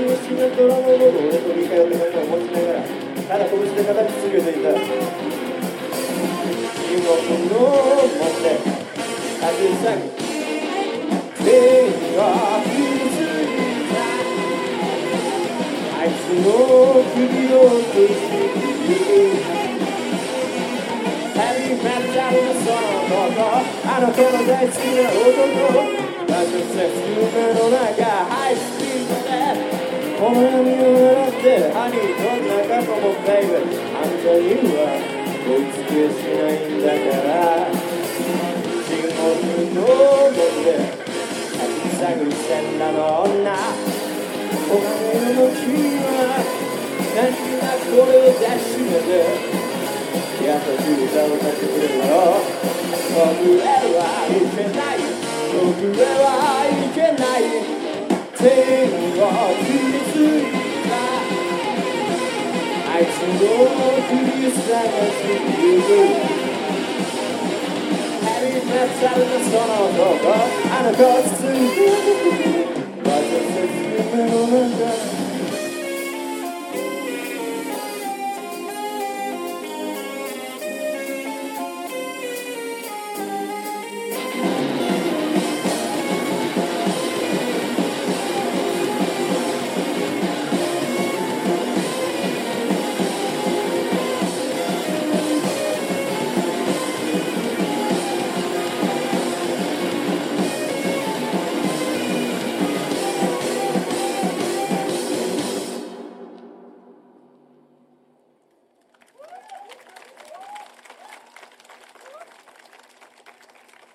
真摯なドラマを俺と振り返ってもい持ちながらただ拳で固く続けていた疑問の問題味さみ全が気づいたあいつの首を落としているあの子の大好きな男でこの闇を狙ってハニーどんな過去もベイブあんたには追いつけしないんだから地獄の門で立ち探り線羅の女お金の君は何気なくこれを抱きしめて優しい歌を歌ってくれるだろう。手を傷ついたあいつの首探しゆくヘビーメタルのその男あの子を包んで私たち夢の中